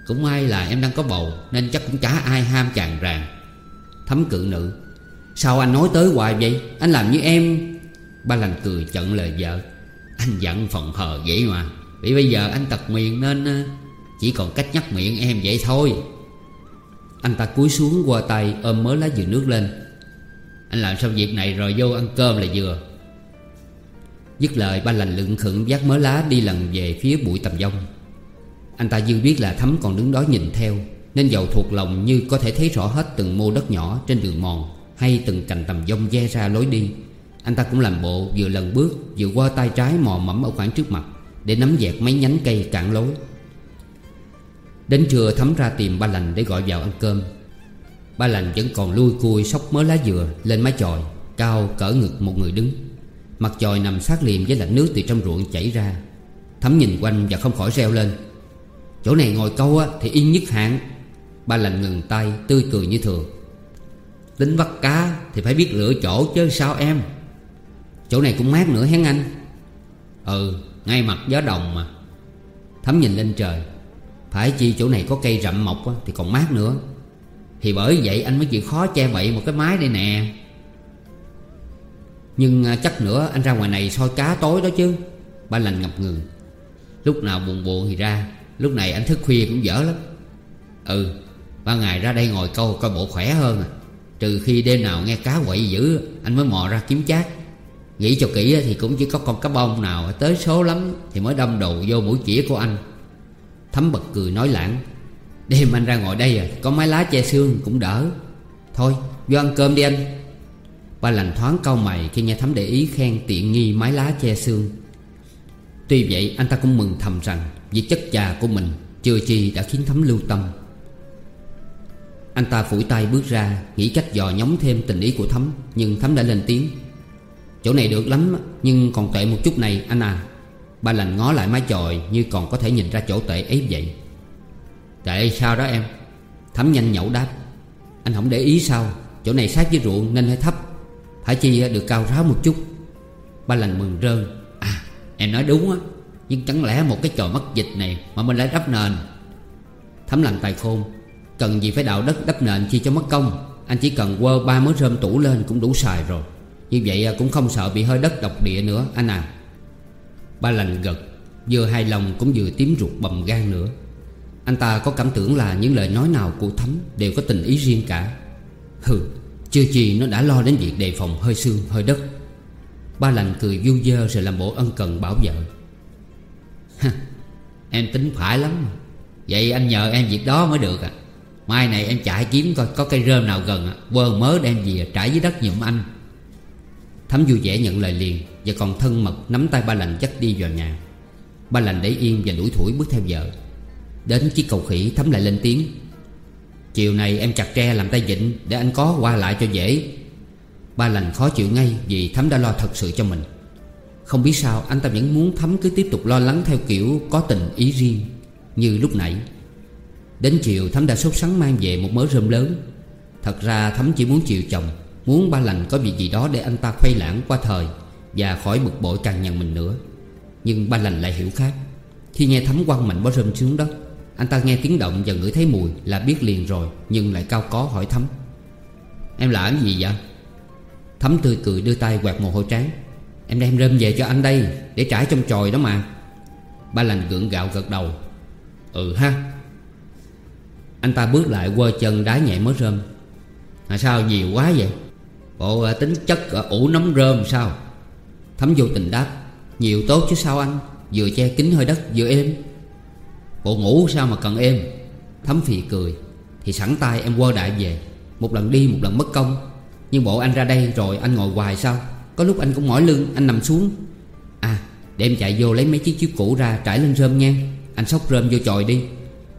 Cũng may là em đang có bầu, Nên chắc cũng chả ai ham chàng ràng. Thấm cự nữ, Sao anh nói tới hoài vậy? Anh làm như em. Ba lành cười chận lời vợ. Anh giận phòng hờ vậy mà. Vì bây giờ anh tật miệng nên ờ, Chỉ còn cách nhắc miệng em vậy thôi. Anh ta cúi xuống qua tay, ôm mớ lá dừa nước lên. Anh làm xong việc này rồi vô ăn cơm là vừa? Dứt lời, ba lành lượng khựng dắt mớ lá đi lần về phía bụi tầm dông. Anh ta dư biết là Thấm còn đứng đó nhìn theo, Nên dầu thuộc lòng như có thể thấy rõ hết từng mô đất nhỏ trên đường mòn Hay từng cành tầm dông ve ra lối đi. Anh ta cũng làm bộ vừa lần bước, Vừa qua tay trái mò mẫm ở khoảng trước mặt, Để nắm dẹt mấy nhánh cây cản lối. Đến trưa Thấm ra tìm ba lành để gọi vào ăn cơm. Ba lành vẫn còn lui cui sóc mớ lá dừa lên mái chòi, Cao cỡ ngực một người đứng. Mặt chòi nằm sát liềm với lạnh nước từ trong ruộng chảy ra. Thấm nhìn quanh và không khỏi reo lên. Chỗ này ngồi câu á, thì yên nhất hạn Ba lành ngừng tay tươi cười như thường. Tính bắt cá thì phải biết lựa chỗ chứ sao em? Chỗ này cũng mát nữa hén anh? Ừ ngay mặt gió đồng mà. Thấm nhìn lên trời. Phải chi chỗ này có cây rậm mọc á, thì còn mát nữa. Thì bởi vậy anh mới chịu khó che bậy một cái mái đây nè. Nhưng à, chắc nữa anh ra ngoài này soi cá tối đó chứ. Ba lành ngập ngừng. Lúc nào buồn buồn thì ra. Lúc này anh thức khuya cũng dở lắm. Ừ Ba ngày ra đây ngồi câu coi bộ khỏe hơn à. Trừ khi đêm nào nghe cá quậy dữ, Anh mới mò ra kiếm chát. Nghĩ cho kỹ thì cũng chỉ có con cá bông nào Tới số lắm Thì mới đâm đầu vô mũi chĩa của anh. Thấm bật cười nói lãng. Đêm anh ra ngồi đây à Có mái lá che xương cũng đỡ. Thôi, vô ăn cơm đi anh. Ba lành thoáng cau mày khi nghe thắm để ý khen tiện nghi mái lá che xương. Tuy vậy, anh ta cũng mừng thầm rằng Vì chất già của mình Chưa chi đã khiến thắm lưu tâm. Anh ta phủi tay bước ra, Nghĩ cách dò nhóng thêm tình ý của thắm Nhưng thắm đã lên tiếng. Chỗ này được lắm, Nhưng còn tệ một chút này, anh à. Ba lành ngó lại mái chòi Như còn có thể nhìn ra chỗ tệ ấy vậy. Tệ sao đó em? Thắm nhanh nhậu đáp. Anh không để ý sao? Chỗ này sát với ruộng nên hơi thấp. Hải chi ờ, được cao ráo một chút. Ba lành mừng rơn. À em nói đúng á. Nhưng chẳng lẽ một cái trò mất dịch này Mà mình lại đắp nền? Thấm lành tài khôn. Cần gì phải đào đất đắp nền chi cho mất công? Anh chỉ cần quơ ba mớ rơm tủ lên cũng đủ xài rồi. Như vậy ờ, cũng không sợ bị hơi đất độc địa nữa, anh à. Ba lành gật. Vừa hài lòng cũng vừa tím ruột bầm gan nữa. Anh ta có cảm tưởng là những lời nói nào của Thấm Đều có tình ý riêng cả. Hừ. Chưa gì nó đã lo đến việc đề phòng hơi xương, hơi đất. Ba lành cười du dơ rồi làm bộ ân cần bảo vợ. Em tính phải lắm. Vậy anh nhờ em việc đó mới được à. Mai này em chạy kiếm coi có cây rơm nào gần à. Quơ mớ đem về trải dưới đất giùm anh. Thấm vui vẻ nhận lời liền Và còn thân mật nắm tay ba lành dắt đi vào nhà. Ba lành để yên và đuổi thủi bước theo vợ. Đến chiếc cầu khỉ Thấm lại lên tiếng. Chiều này em chặt tre làm tay vịn Để anh có qua lại cho dễ. Ba lành khó chịu ngay Vì thắm đã lo thật sự cho mình. Không biết sao anh ta vẫn muốn thắm cứ tiếp tục lo lắng Theo kiểu có tình ý riêng Như lúc nãy. Đến chiều thắm đã sốt sắng mang về một mớ rơm lớn. Thật ra thắm chỉ muốn chiều chồng, Muốn ba lành có việc gì đó để anh ta khuây lãng qua thời Và khỏi bực bội càng nhằn mình nữa. Nhưng ba lành lại hiểu khác. Khi nghe thắm quăng mạnh bó rơm xuống đất anh ta nghe tiếng động và ngửi thấy mùi Là biết liền rồi, Nhưng lại cao có hỏi Thấm. Em làm gì vậy? Thấm tươi cười đưa tay quạt mồ hôi trán. Em đem rơm về cho anh đây, Để trải trong chòi đó mà. Ba lành gượng gạo gật đầu. Ừ ha. Anh ta bước lại quơ chân đá nhẹ mớ rơm. À Sao nhiều quá vậy? Bộ à, tính chất ủ nóng rơm sao? Thấm vô tình đáp. Nhiều tốt chứ sao anh? Vừa che kín hơi đất, vừa êm. Bộ ngủ sao mà cần êm Thấm phì cười. Thì sẵn tay em quơ đại về. Một lần đi, một lần mất công. Nhưng bộ anh ra đây rồi anh ngồi hoài sao? Có lúc anh cũng mỏi lưng, anh nằm xuống. À để em chạy vô lấy mấy chiếc chiếu cũ ra Trải lên rơm nha. Anh xóc rơm vô chòi đi.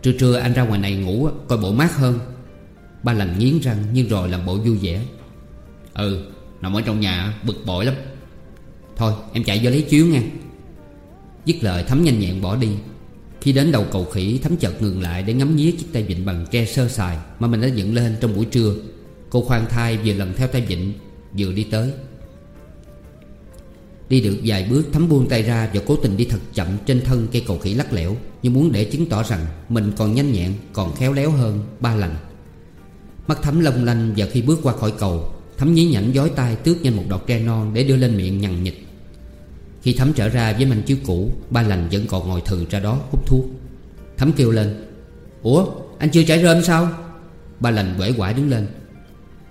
Trưa trưa anh ra ngoài này ngủ, Coi bộ mát hơn. Ba lành nghiến răng nhưng rồi làm bộ vui vẻ. Ừ Nằm ở trong nhà, bực bội lắm. Thôi, em chạy vô lấy chiếu nha. Dứt lời thấm nhanh nhẹn bỏ đi. Khi đến đầu cầu khỉ Thấm chợt ngừng lại để ngắm nghía chiếc tay vịn bằng tre sơ sài Mà mình đã dựng lên trong buổi trưa. Cô khoan thai vừa lần theo tay vịn, Vừa đi tới. Đi được vài bước, Thấm buông tay ra Và cố tình đi thật chậm trên thân cây cầu khỉ lắc lẻo Như muốn để chứng tỏ rằng Mình còn nhanh nhẹn, Còn khéo léo hơn ba lần. Mắt Thấm long lanh Và khi bước qua khỏi cầu, Thấm nhí nhảnh giói tay tước nhanh một đọt tre non Để đưa lên miệng nhằn nhịch. Khi Thấm trở ra với manh chiếu cũ, Ba lành vẫn còn ngồi thừ ra đó hút thuốc. Thấm kêu lên, Ủa, anh chưa chảy rơm sao? Ba lành quể quải đứng lên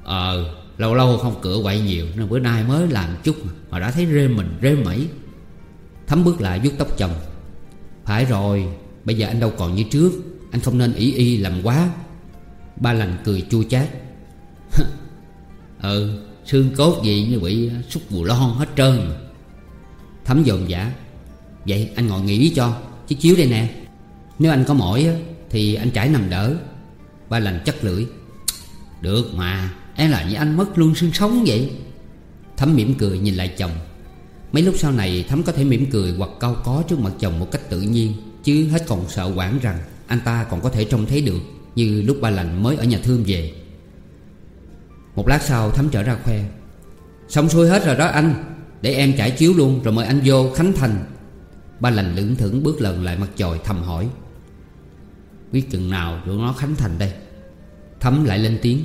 Ờ Lâu lâu không cửa quậy nhiều Nên bữa nay mới làm chút Mà đã thấy rê mình, rê mẩy. Thấm bước lại vuốt tóc chồng, Phải rồi, Bây giờ anh đâu còn như trước, Anh không nên ý y làm quá. Ba lành cười chua chát Ừ Xương cốt gì như bị xúc bù lon hết trơn mà. Thấm dồn giả Vậy anh ngồi nghỉ cho Chiếc chiếu đây nè. Nếu anh có mỏi Thì anh trải nằm đỡ. Ba lành chắc lưỡi. Được mà Em là như anh mất luôn xương sống vậy. Thấm mỉm cười nhìn lại chồng. Mấy lúc sau này, Thấm có thể mỉm cười hoặc cau có trước mặt chồng một cách tự nhiên, Chứ hết còn sợ quản rằng Anh ta còn có thể trông thấy được Như lúc ba lành mới ở nhà thương về. Một lát sau, Thấm trở ra khoe. Xong xuôi hết rồi đó anh. Để em trải chiếu luôn, rồi mời anh vô khánh thành. Ba lành lưỡng thưởng bước lần lại mặt trời thầm hỏi. Biết chừng nào tụi nó khánh thành đây? Thấm lại lên tiếng.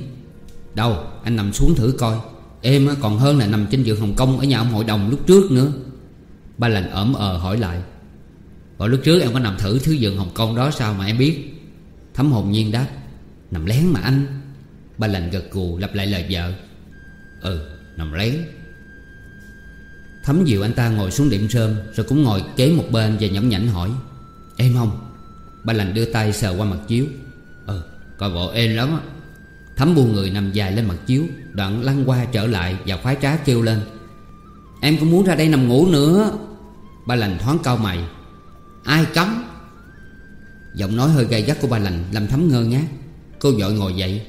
Đâu, anh nằm xuống thử coi. Em còn hơn là nằm trên giường Hồng Kông Ở nhà ông hội đồng lúc trước nữa. Ba lành ẩm ờ hỏi lại. Rồi lúc trước em có nằm thử thứ giường Hồng Kông đó sao mà em biết? Thấm hồn nhiên đáp. Nằm lén mà anh. Ba lành gật gù lặp lại lời vợ. Ừ nằm lén. Thấm dịu anh ta ngồi xuống điểm rơm, Rồi cũng ngồi kế một bên và nhõng nhảnh hỏi. Em không? Ba lành đưa tay sờ qua mặt chiếu. Ừ coi bộ êm lắm á. Thấm buông người nằm dài lên mặt chiếu, Đoạn lăn qua trở lại và khoái trá kêu lên. Em cũng muốn ra đây nằm ngủ nữa. Ba lành thoáng cau mày. Ai cấm? Giọng nói hơi gay gắt của ba lành Làm thấm ngơ ngác. Cô vội ngồi dậy.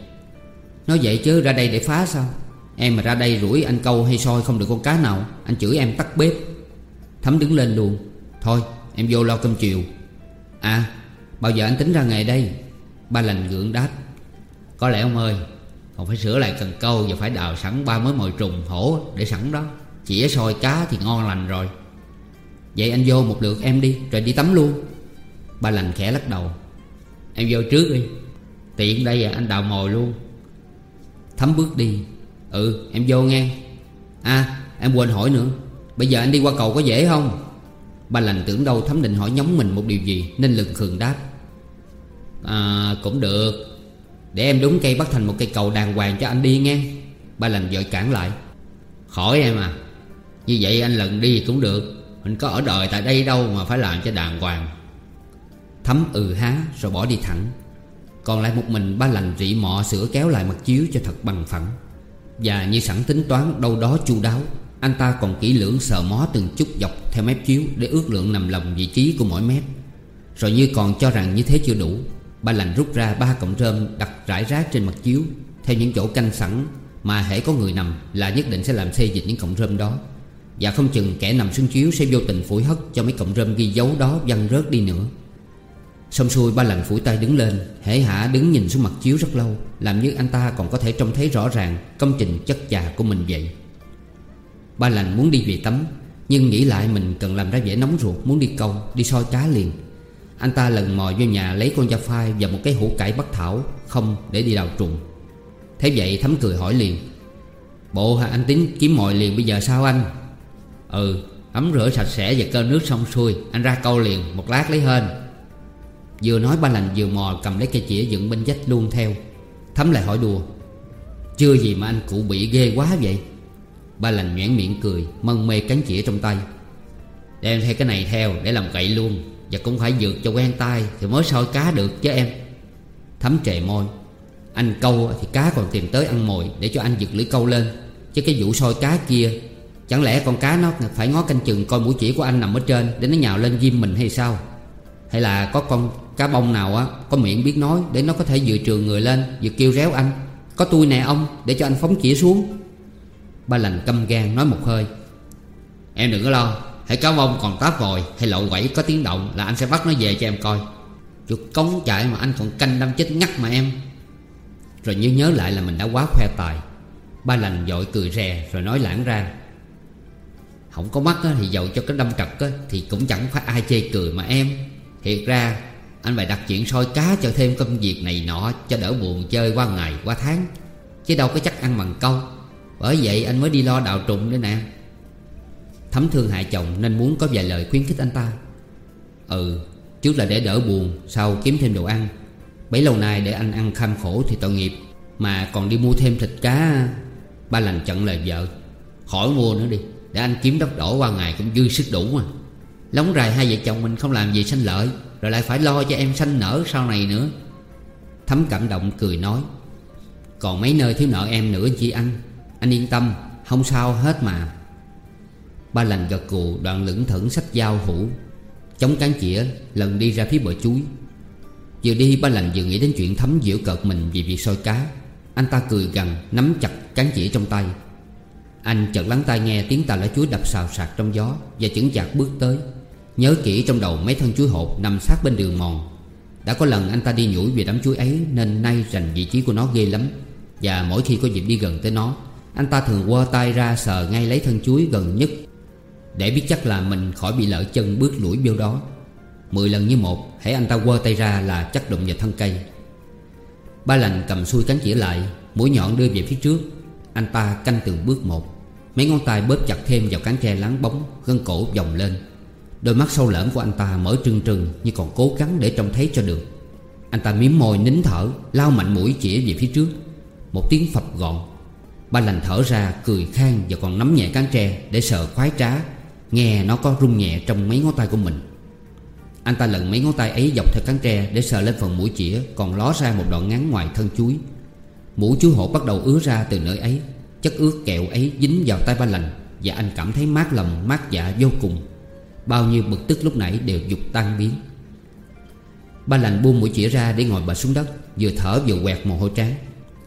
Nói vậy chứ ra đây để phá sao? Em mà ra đây rủi anh câu hay soi không được con cá nào, Anh chửi em tắt bếp. Thấm đứng lên luôn. Thôi, em vô lo cơm chiều. À bao giờ anh tính ra nghề đây? Ba lành gượng đáp. Có lẽ ông ơi, Còn phải sửa lại cần câu Và phải đào sẵn ba mối mồi trùng hổ để sẵn đó. Chỉ soi cá thì ngon lành rồi. Vậy anh vô một lượt em đi, Rồi đi tắm luôn. Ba lành khẽ lắc đầu. Em vô trước đi. Tiện đây à anh đào mồi luôn. Thấm bước đi. Ừ em vô nghe. À em quên hỏi nữa. Bây giờ anh đi qua cầu có dễ không? Ba lành tưởng đâu Thấm định hỏi nhóm mình một điều gì Nên lừng khừng đáp. À cũng được. Để em đúng cây bắt thành một cây cầu đàng hoàng cho anh đi nghe. Ba lành vội cản lại. Khỏi em à. Như vậy anh lần đi cũng được. Mình có ở đời tại đây đâu mà phải làm cho đàng hoàng. Thấm ừ há rồi bỏ đi thẳng. Còn lại một mình ba lành rỉ mọ sửa kéo lại mặt chiếu cho thật bằng phẳng. Và như sẵn tính toán, đâu đó chu đáo, Anh ta còn kỹ lưỡng sờ mó từng chút dọc theo mép chiếu Để ước lượng nằm lòng vị trí của mỗi mép Rồi như còn cho rằng như thế chưa đủ Ba lành rút ra ba cọng rơm đặt rải rác trên mặt chiếu, Theo những chỗ canh sẵn Mà hễ có người nằm là nhất định sẽ làm xê dịch những cọng rơm đó. Và không chừng kẻ nằm xuống chiếu sẽ vô tình phủi hất cho mấy cọng rơm ghi dấu đó văng rớt đi nữa. Xong xuôi ba lành phủi tay đứng lên Hễ hả đứng nhìn xuống mặt chiếu rất lâu Làm như anh ta còn có thể trông thấy rõ ràng Công trình chất già của mình vậy. Ba lành muốn đi về tắm Nhưng nghĩ lại mình cần làm ra vẻ nóng ruột Muốn đi câu, đi soi cá liền. Anh ta lần mò vô nhà lấy con da phai Và một cái hũ cải bắc thảo Không để đi đào trùng. Thế vậy thấm cười hỏi liền Bộ hả anh tính kiếm mồi liền bây giờ sao anh? Ừ Ấm rửa sạch sẽ và cơm nước xong xuôi Anh ra câu liền một lát lấy hên. Vừa nói ba lành vừa mò cầm lấy cây chĩa dựng bên vách luôn theo. Thấm lại hỏi đùa, Chưa gì mà anh cụ bị ghê quá vậy? Ba lành nhoẻn miệng cười, Mân mê cánh chĩa trong tay. Đem theo cái này theo để làm cậy luôn, Và cũng phải dược cho quen tay Thì mới soi cá được chứ em. Thấm trề môi, Anh câu thì cá còn tìm tới ăn mồi Để cho anh giật lưỡi câu lên, Chứ cái vụ soi cá kia, Chẳng lẽ con cá nó phải ngó canh chừng Coi mũi chỉ của anh nằm ở trên Để nó nhào lên ghim mình hay sao? Hay là có con cá bông nào á, Có miệng biết nói, Để nó có thể vừa trường người lên, Vừa kêu réo anh. Có tôi nè ông, Để cho anh phóng chĩa xuống. Ba lành căm gan nói một hơi. Em đừng có lo, Hãy cá bông còn táp vòi, hay lậu quẩy có tiếng động Là anh sẽ bắt nó về cho em coi. Chuột cống chạy mà anh còn canh đâm chết ngắt mà em. Rồi như nhớ lại là mình đã quá khoe tài. Ba lành dội cười rè, rồi nói lãng ra. Không có mắt thì dầu cho cái đâm trật Thì cũng chẳng phải ai chê cười mà em. Thiệt ra anh phải đặt chuyện soi cá cho thêm công việc này nọ Cho đỡ buồn chơi qua ngày, qua tháng. Chứ đâu có chắc ăn bằng câu. Bởi vậy anh mới đi lo đào trùng nữa nè. Thấm thương hại chồng nên muốn có vài lời khuyến khích anh ta. Ừ Trước là để đỡ buồn, Sau kiếm thêm đồ ăn. Bấy lâu nay để anh ăn kham khổ thì tội nghiệp, Mà còn đi mua thêm thịt cá. Ba lành chận lời vợ, Khỏi mua nữa đi, Để anh kiếm đất đổ qua ngày cũng dư sức đủ mà. Lóng rài hai vợ chồng mình không làm gì sanh lợi, Rồi lại phải lo cho em sanh nở sau này nữa. Thấm cảm động cười nói, Còn mấy nơi thiếu nợ em nữa chị anh Anh yên tâm, Không sao hết mà. Ba lành gật cù đoạn lững thững sách dao hũ Chống cán chĩa lần đi ra phía bờ chuối. Vừa đi, ba lành vừa nghĩ đến chuyện thấm giễu cợt mình vì việc soi cá. Anh ta cười gằn, nắm chặt cán chĩa trong tay. Anh chợt lắng tai nghe tiếng tà lá chuối đập xào sạc trong gió Và chững chạc bước tới. Nhớ kỹ trong đầu mấy thân chuối hột nằm sát bên đường mòn. Đã có lần anh ta đi nhủi về đám chuối ấy, Nên nay rành vị trí của nó ghê lắm. Và mỗi khi có dịp đi gần tới nó, Anh ta thường quơ tay ra sờ ngay lấy thân chuối gần nhất, Để biết chắc là mình khỏi bị lỡ chân bước lũi vô đó. Mười lần như một Hãy anh ta quơ tay ra là chắc đụng vào thân cây. Ba lành cầm xuôi cánh chĩa lại, Mũi nhọn đưa về phía trước. Anh ta canh từng bước một, Mấy ngón tay bóp chặt thêm vào cán tre láng bóng, Gân cổ vòng lên. Đôi mắt sâu lởm của anh ta mở trừng trừng Như còn cố gắng để trông thấy cho được. Anh ta miếm môi nín thở Lao mạnh mũi chỉ về phía trước. Một tiếng phập gọn. Ba lành thở ra, cười khang Và còn nắm nhẹ cán tre để sợ khoái trá. Nghe nó có rung nhẹ trong mấy ngón tay của mình. Anh ta lần mấy ngón tay ấy dọc theo cán tre Để sờ lên phần mũi chĩa, Còn ló ra một đoạn ngắn ngoài thân chuối. Mũ chuối hổ bắt đầu ứa ra từ nơi ấy. Chất ướt kẹo ấy dính vào tay ba lành Và anh cảm thấy mát lòng, mát dạ vô cùng. Bao nhiêu bực tức lúc nãy đều dục tan biến. Ba lành buông mũi chĩa ra để ngồi bà xuống đất, Vừa thở vừa quẹt mồ hôi trán.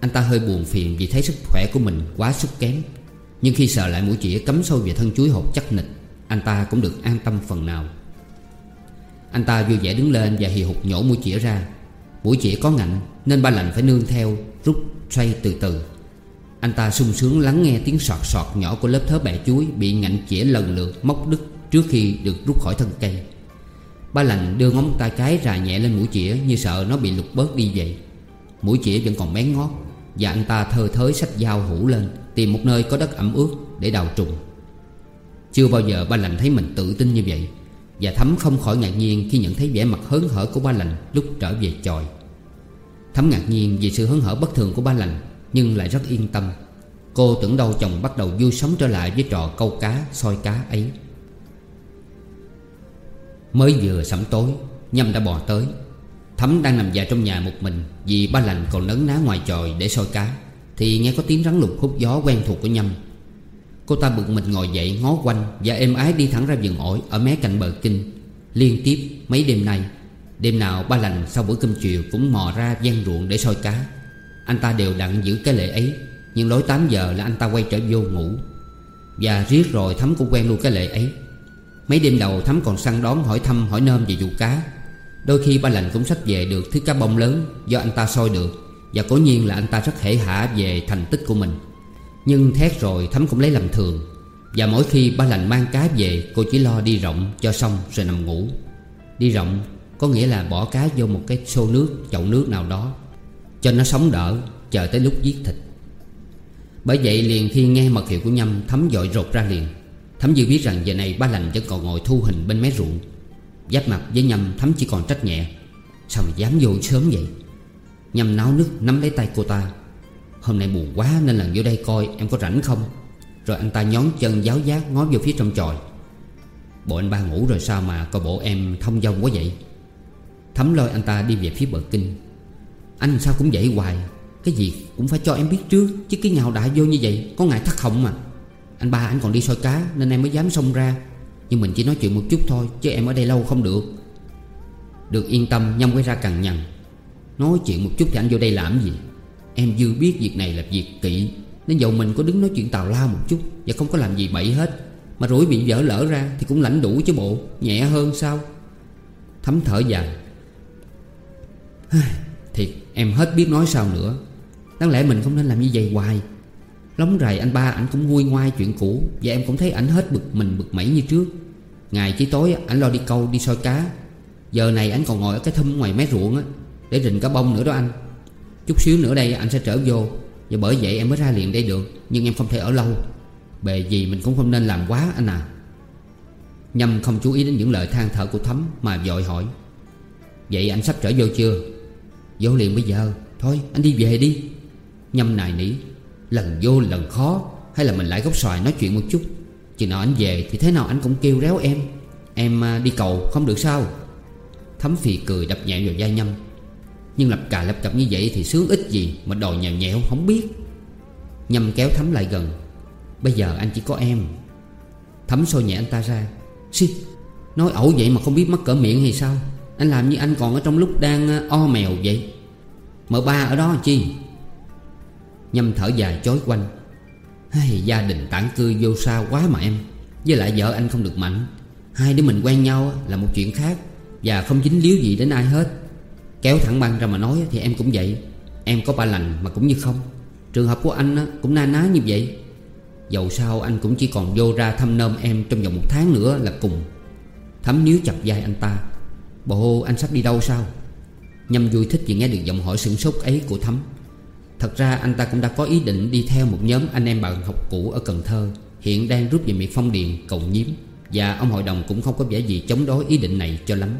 Anh ta hơi buồn phiền vì thấy sức khỏe của mình quá sức kém. Nhưng khi sờ lại mũi chĩa cắm sâu vào thân chuối hột chắc nịch, Anh ta cũng được an tâm phần nào. Anh ta vui vẻ đứng lên và hì hục nhổ mũi chĩa ra. Mũi chĩa có ngạnh, Nên ba lành phải nương theo, Rút, xoay từ từ. Anh ta sung sướng lắng nghe tiếng sọt sọt nhỏ của lớp thớ bẹ chuối Bị ngạnh chĩa lần lượt móc đứt. Trước khi được rút khỏi thân cây. Ba lành đưa ngón tay cái rà nhẹ lên mũi chĩa Như sợ nó bị lục bớt đi vậy. Mũi chĩa vẫn còn bén ngót Và anh ta thơ thới sách dao hũ lên Tìm một nơi có đất ẩm ướt để đào trùng. Chưa bao giờ ba lành thấy mình tự tin như vậy Và Thấm không khỏi ngạc nhiên Khi nhận thấy vẻ mặt hớn hở của ba lành Lúc trở về tròi Thấm ngạc nhiên vì sự hớn hở bất thường của ba lành Nhưng lại rất yên tâm. Cô tưởng đâu chồng bắt đầu vui sống trở lại với trò câu cá, soi cá ấy. Mới vừa sẩm tối, Nhâm đã bò tới. Thấm đang nằm dài trong nhà một mình Vì ba lành còn nấn ná ngoài trời để soi cá, Thì nghe có tiếng rắn lục hút gió quen thuộc của Nhâm. Cô ta bực mình ngồi dậy ngó quanh Và êm ái đi thẳng ra vườn ổi Ở mé cạnh bờ kinh. Liên tiếp mấy đêm nay, Đêm nào ba lành sau bữa cơm chiều Cũng mò ra gian ruộng để soi cá. Anh ta đều đặn giữ cái lệ ấy, Nhưng lối 8 giờ là anh ta quay trở vô ngủ. Và riết rồi Thấm cũng quen luôn cái lệ ấy. Mấy đêm đầu Thắm còn săn đón, hỏi thăm, hỏi nôm về vụ cá. Đôi khi ba lành cũng sách về được thứ cá bông lớn Do anh ta soi được, Và cố nhiên là anh ta rất hể hả về thành tích của mình. Nhưng thét rồi Thắm cũng lấy làm thường, Và mỗi khi ba lành mang cá về, Cô chỉ lo đi rộng cho xong rồi nằm ngủ. Đi rộng có nghĩa là bỏ cá vô một cái xô nước, Chậu nước nào đó, Cho nó sống đỡ, Chờ tới lúc giết thịt. Bởi vậy liền khi nghe mật hiệu của Nhâm Thấm dội rột ra liền. Thấm Dư biết rằng giờ này ba lành vẫn còn ngồi thu hình bên mé ruộng. Giáp mặt với Nhâm, Thấm chỉ còn trách nhẹ. Sao mà dám vô sớm vậy? Nhâm náo nước nắm lấy tay cô ta. Hôm nay buồn quá nên lần vô đây coi em có rảnh không? Rồi anh ta nhón chân giáo giác ngó vô phía trong tròi. Bộ anh ba ngủ rồi sao mà coi bộ em thông dong quá vậy? Thấm lôi anh ta đi về phía bờ kinh. Anh sao cũng vậy hoài? Cái gì cũng phải cho em biết trước, Chứ cái nhào đại vô như vậy, Có ngại thất họng mà anh ba anh còn đi soi cá, Nên em mới dám xông ra. Nhưng mình chỉ nói chuyện một chút thôi, Chứ em ở đây lâu không được. Được yên tâm, Nhâm quay ra cằn nhằn. Nói chuyện một chút thì anh vô đây làm gì? Em dư biết việc này là việc kỵ Nên dầu mình có đứng nói chuyện tào lao một chút Và không có làm gì bậy hết, Mà rủi bị vỡ lỡ ra Thì cũng lãnh đủ chứ bộ, Nhẹ hơn sao? Thấm thở dài. Thiệt, em hết biết nói sao nữa. Đáng lẽ mình không nên làm như vậy hoài. Lóng rày anh ba, ảnh cũng vui ngoai chuyện cũ Và em cũng thấy ảnh hết bực mình, bực mẩy như trước. Ngày chỉ tối, ảnh lo đi câu, đi soi cá. Giờ này ảnh còn ngồi ở cái thum ngoài mé ruộng á, Để rình cá bông nữa đó anh. Chút xíu nữa đây anh sẽ trở vô Và bởi vậy em mới ra liền đây được, Nhưng em không thể ở lâu. Bề gì mình cũng không nên làm quá anh à. Nhâm không chú ý đến những lời than thở của Thấm Mà vội hỏi. Vậy anh sắp trở vô chưa? Vô liền bây giờ. Thôi, anh đi về đi. Nhâm nài nỉ. Lần vô, lần khó, Hay là mình lại góc xoài nói chuyện một chút? Chừng nào anh về thì thế nào anh cũng kêu réo em. Em à, đi cầu, không được sao? Thấm phì cười đập nhẹ vào vai Nhâm. Nhưng lập cà lập cập như vậy thì sướng ít gì Mà đòi nhèo nhẹo không biết. Nhâm kéo Thấm lại gần. Bây giờ anh chỉ có em. Thấm xô nhẹ anh ta ra. Xì, Nói ẩu vậy mà không biết mắc cỡ miệng hay sao? Anh làm như anh còn ở trong lúc đang à, o mèo vậy. Mở ba ở đó chi? Nhâm thở dài chối quanh. Hay, Gia đình tản cư vô sao quá mà em. Với lại vợ anh không được mạnh. Hai đứa mình quen nhau là một chuyện khác. Và không dính líu gì đến ai hết. Kéo thẳng băng ra mà nói thì em cũng vậy. Em có ba lành mà cũng như không. Trường hợp của anh cũng na ná như vậy. Dầu sao anh cũng chỉ còn vô ra thăm nôm em Trong vòng một tháng nữa là cùng. Thấm níu chặt vai anh ta. Bộ anh sắp đi đâu sao? Nhâm vui thích vì nghe được giọng hỏi sửng sốt ấy của Thấm. Thật ra anh ta cũng đã có ý định đi theo một nhóm anh em bạn học cũ ở Cần Thơ. Hiện đang rút về miệng phong điền, cầu nhiếm. Và ông hội đồng cũng không có vẻ gì chống đối ý định này cho lắm.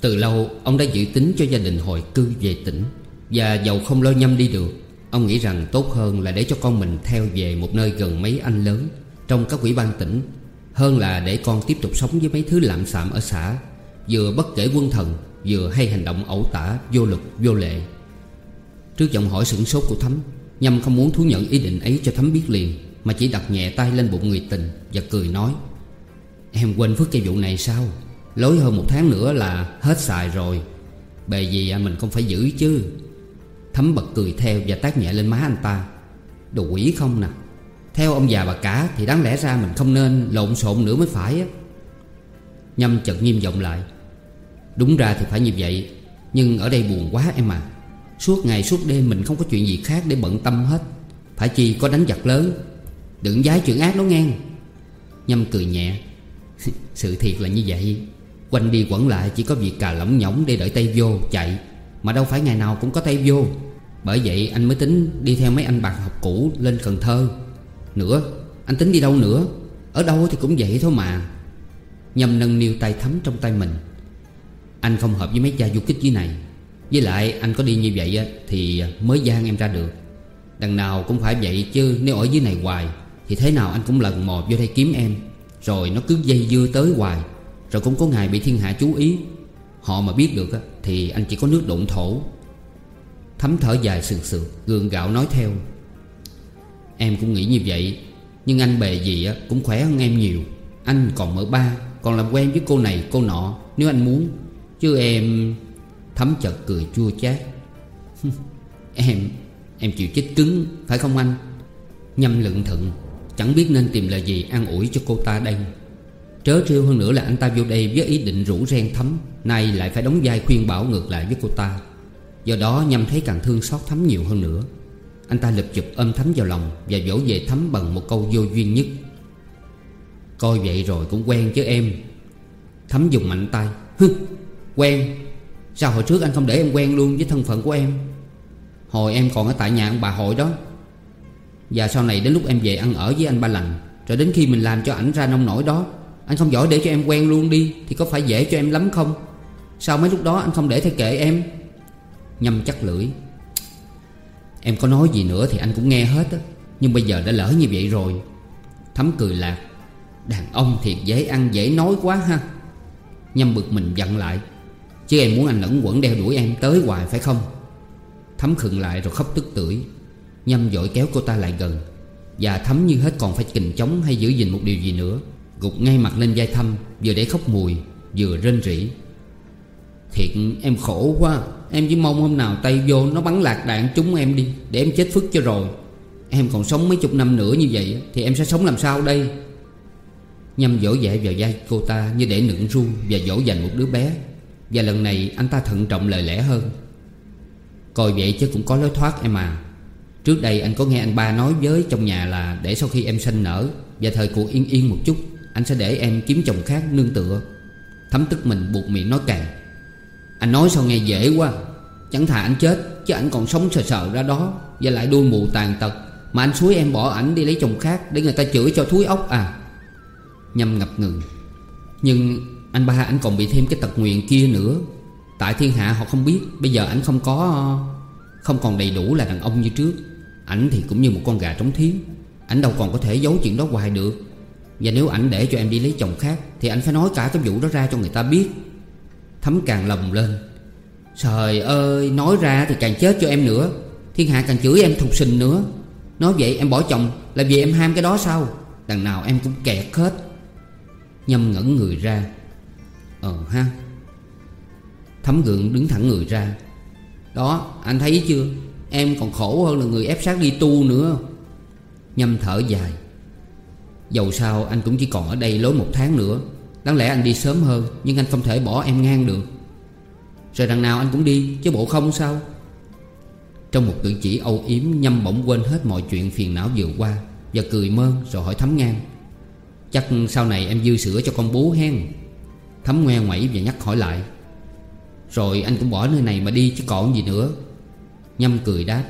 Từ lâu, ông đã dự tính cho gia đình hồi cư về tỉnh. Và dầu không lo nhâm đi được, Ông nghĩ rằng tốt hơn là để cho con mình theo về một nơi gần mấy anh lớn Trong các quỹ ban tỉnh, Hơn là để con tiếp tục sống với mấy thứ lạm xạm ở xã, Vừa bất kể quân thần, Vừa hay hành động ẩu tả, vô lực, vô lệ. Trước giọng hỏi sửng sốt của Thấm Nhâm không muốn thú nhận ý định ấy cho Thấm biết liền Mà chỉ đặt nhẹ tay lên bụng người tình Và cười nói Em quên phước cái vụ này sao? Lối hơn một tháng nữa là hết xài rồi. Bề gì à, mình không phải giữ chứ. Thấm bật cười theo và tác nhẹ lên má anh ta Đồ quỷ không nè. Theo ông già bà cả Thì đáng lẽ ra mình không nên lộn xộn nữa mới phải á. Nhâm chợt nghiêm giọng lại Đúng ra thì phải như vậy Nhưng ở đây buồn quá em à. Suốt ngày suốt đêm mình không có chuyện gì khác để bận tâm hết. Phải chi có đánh giặc lớn. Đừng giái chuyện ác đó ngang Nhâm cười nhẹ. Sự thiệt là như vậy. Quanh đi quẩn lại chỉ có việc cà lỏng nhỏng để đợi tay vô chạy. Mà đâu phải ngày nào cũng có tay vô. Bởi vậy anh mới tính đi theo mấy anh bạn học cũ lên Cần Thơ. Nữa, anh tính đi đâu nữa? Ở đâu thì cũng vậy thôi mà. Nhâm nâng niu tay thấm trong tay mình. Anh không hợp với mấy cha du kích dưới này với lại anh có đi như vậy Thì mới gian em ra được. Đằng nào cũng phải vậy chứ, Nếu ở dưới này hoài, Thì thế nào anh cũng lần mò vô đây kiếm em. Rồi nó cứ dây dưa tới hoài, Rồi cũng có ngày bị thiên hạ chú ý. Họ mà biết được Thì anh chỉ có nước đụng thổ. Thấm thở dài sườn sườn Gương gạo nói theo. Em cũng nghĩ như vậy, Nhưng anh bề gì cũng khỏe hơn em nhiều. Anh còn mở ba, Còn làm quen với cô này, cô nọ, Nếu anh muốn. Chứ em Thấm chợt cười chua chát. Em Em chịu chết cứng Phải không anh? Nhâm lựng thận Chẳng biết nên tìm lời gì an ủi cho cô ta đây. Trớ trêu hơn nữa là anh ta vô đây với ý định rủ ren thấm Nay lại phải đóng vai khuyên bảo ngược lại với cô ta. Do đó Nhâm thấy càng thương xót thấm nhiều hơn nữa. Anh ta lập chụp ôm thấm vào lòng Và dỗ về thấm bằng một câu vô duyên nhất. Coi vậy rồi cũng quen chứ em. Thấm dùng mạnh tay. Hứ, quen. Sao hồi trước anh không để em quen luôn với thân phận của em? Hồi em còn ở tại nhà ông bà hội đó. Và sau này đến lúc em về ăn ở với anh ba lành Rồi đến khi mình làm cho ảnh ra nông nổi đó, Anh không giỏi để cho em quen luôn đi, Thì có phải dễ cho em lắm không? Sao mấy lúc đó anh không để thay kệ em? Nhâm chắc lưỡi. Em có nói gì nữa thì anh cũng nghe hết á, Nhưng bây giờ đã lỡ như vậy rồi. Thấm cười lạc. Đàn ông thiệt dễ ăn, dễ nói quá ha. Nhâm bực mình giận lại. Chứ em muốn anh lẫn quẩn đeo đuổi em tới hoài phải không? Thấm khựng lại rồi khóc tức tưởi. Nhâm dội kéo cô ta lại gần. Và thấm như hết còn phải kình chống hay giữ gìn một điều gì nữa, Gục ngay mặt lên vai thâm, Vừa để khóc mùi, Vừa rên rỉ. Thiệt, em khổ quá. Em chỉ mong hôm nào tay vô nó bắn lạc đạn chúng em đi, Để em chết phức cho rồi. Em còn sống mấy chục năm nữa như vậy, Thì em sẽ sống làm sao đây? Nhâm dỗ dẹ vào vai cô ta như để nựng ru Và dỗ dành một đứa bé. Và lần này anh ta thận trọng lời lẽ hơn. Coi vậy chứ cũng có lối thoát em à. Trước đây anh có nghe anh ba nói với trong nhà là Để sau khi em sinh nở Và thời cuộc yên yên một chút, Anh sẽ để em kiếm chồng khác nương tựa. Thấm tức mình buộc miệng nói càng. Anh nói sao nghe dễ quá. Chẳng thà anh chết, Chứ anh còn sống sờ sờ ra đó Và lại đuôi mù tàn tật Mà anh suối em bỏ ảnh đi lấy chồng khác Để người ta chửi cho thúi ốc à. Nhâm ngập ngừng. Nhưng anh ba, anh còn bị thêm cái tật nguyện kia nữa. Tại thiên hạ họ không biết, Bây giờ anh không có, Không còn đầy đủ là đàn ông như trước. Ảnh thì cũng như một con gà trống thiến Ảnh đâu còn có thể giấu chuyện đó hoài được. Và nếu ảnh để cho em đi lấy chồng khác, Thì anh phải nói cả cái vụ đó ra cho người ta biết. Thấm càng lồng lên. Trời ơi, Nói ra thì càng chết cho em nữa. Thiên hạ càng chửi em thục sình nữa. Nói vậy em bỏ chồng, Là vì em ham cái đó sao? Đằng nào em cũng kẹt hết. Nhâm ngẩn người ra. Ờ ha. Thấm gượng đứng thẳng người ra. Đó, anh thấy chưa? Em còn khổ hơn là người ép sát đi tu nữa. Nhâm thở dài. Dầu sao anh cũng chỉ còn ở đây lối một tháng nữa. Đáng lẽ anh đi sớm hơn, Nhưng anh không thể bỏ em ngang được. Rồi đằng nào anh cũng đi, Chứ bộ không sao. Trong một cử chỉ âu yếm, Nhâm bỗng quên hết mọi chuyện phiền não vừa qua Và cười mơn rồi hỏi thấm ngang. Chắc sau này em dư sữa cho con bú hen. Thấm ngoe ngoẩy và nhắc hỏi lại. Rồi anh cũng bỏ nơi này mà đi chứ còn gì nữa. Nhâm cười đáp,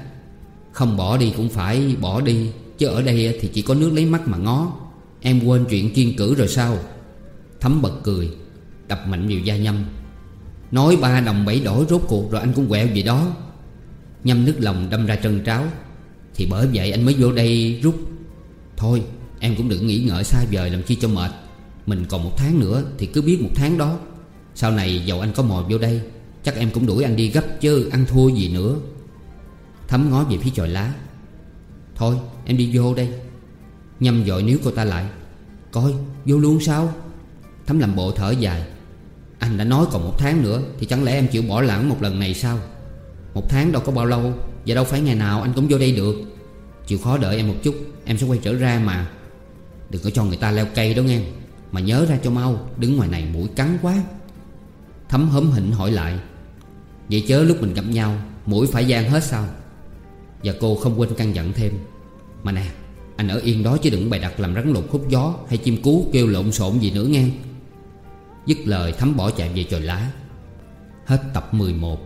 Không bỏ đi cũng phải bỏ đi, Chứ ở đây thì chỉ có nước lấy mắt mà ngó. Em quên chuyện kiên cử rồi sao? Thấm bật cười, Đập mạnh vào da Nhâm. Nói ba đồng bảy đổi rốt cuộc rồi anh cũng quẹo gì đó. Nhâm nước lòng đâm ra trân tráo, Thì bởi vậy anh mới vô đây rút. Thôi, em cũng đừng nghĩ ngợi xa vời làm chi cho mệt. Mình còn một tháng nữa thì cứ biết một tháng đó. Sau này dầu anh có mò vô đây, Chắc em cũng đuổi anh đi gấp chứ ăn thua gì nữa. Thấm ngó về phía chòi lá. Thôi, em đi vô đây. Nhâm dội níu cô ta lại. Coi, vô luôn sao? Thấm làm bộ thở dài. Anh đã nói còn một tháng nữa Thì chẳng lẽ em chịu bỏ lãng một lần này sao? Một tháng đâu có bao lâu Và đâu phải ngày nào anh cũng vô đây được. Chịu khó đợi em một chút, Em sẽ quay trở ra mà. Đừng có cho người ta leo cây đó nghe. Mà nhớ ra cho mau, Đứng ngoài này mũi cắn quá. Thấm hớm hỉnh hỏi lại, Vậy chớ lúc mình gặp nhau, Mũi phải gian hết sao? Và cô không quên căn dặn thêm, Mà nè, Anh ở yên đó chứ đừng bày đặt làm rắn lục hút gió Hay chim cú kêu lộn xộn gì nữa nghe. Dứt lời thấm bỏ chạy về trời lá. Hết tập 11